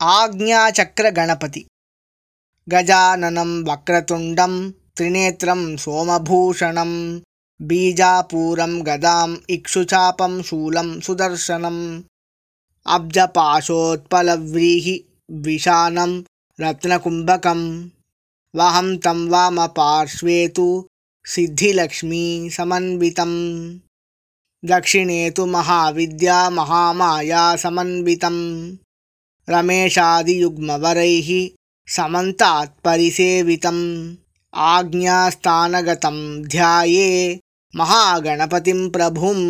आज्ञाचक्रगणपति। गजाननं वक्रतुण्डं त्रिनेत्रं सोमभूषणं बीजापूरं गदाम् इक्षुचापं शूलं सुदर्शनम् अब्जपाशोत्पलव्रीहिविशानं रत्नकुम्भकं वहं तं वामपार्श्वे तु सिद्धिलक्ष्मीसमन्वितं दक्षिणे तु महाविद्यामहामायासमन्वितं रमेशादियुग्मवरैः समन्तात्परिसेवितम् आज्ञास्थानगतं ध्याये महागणपतिं प्रभुम्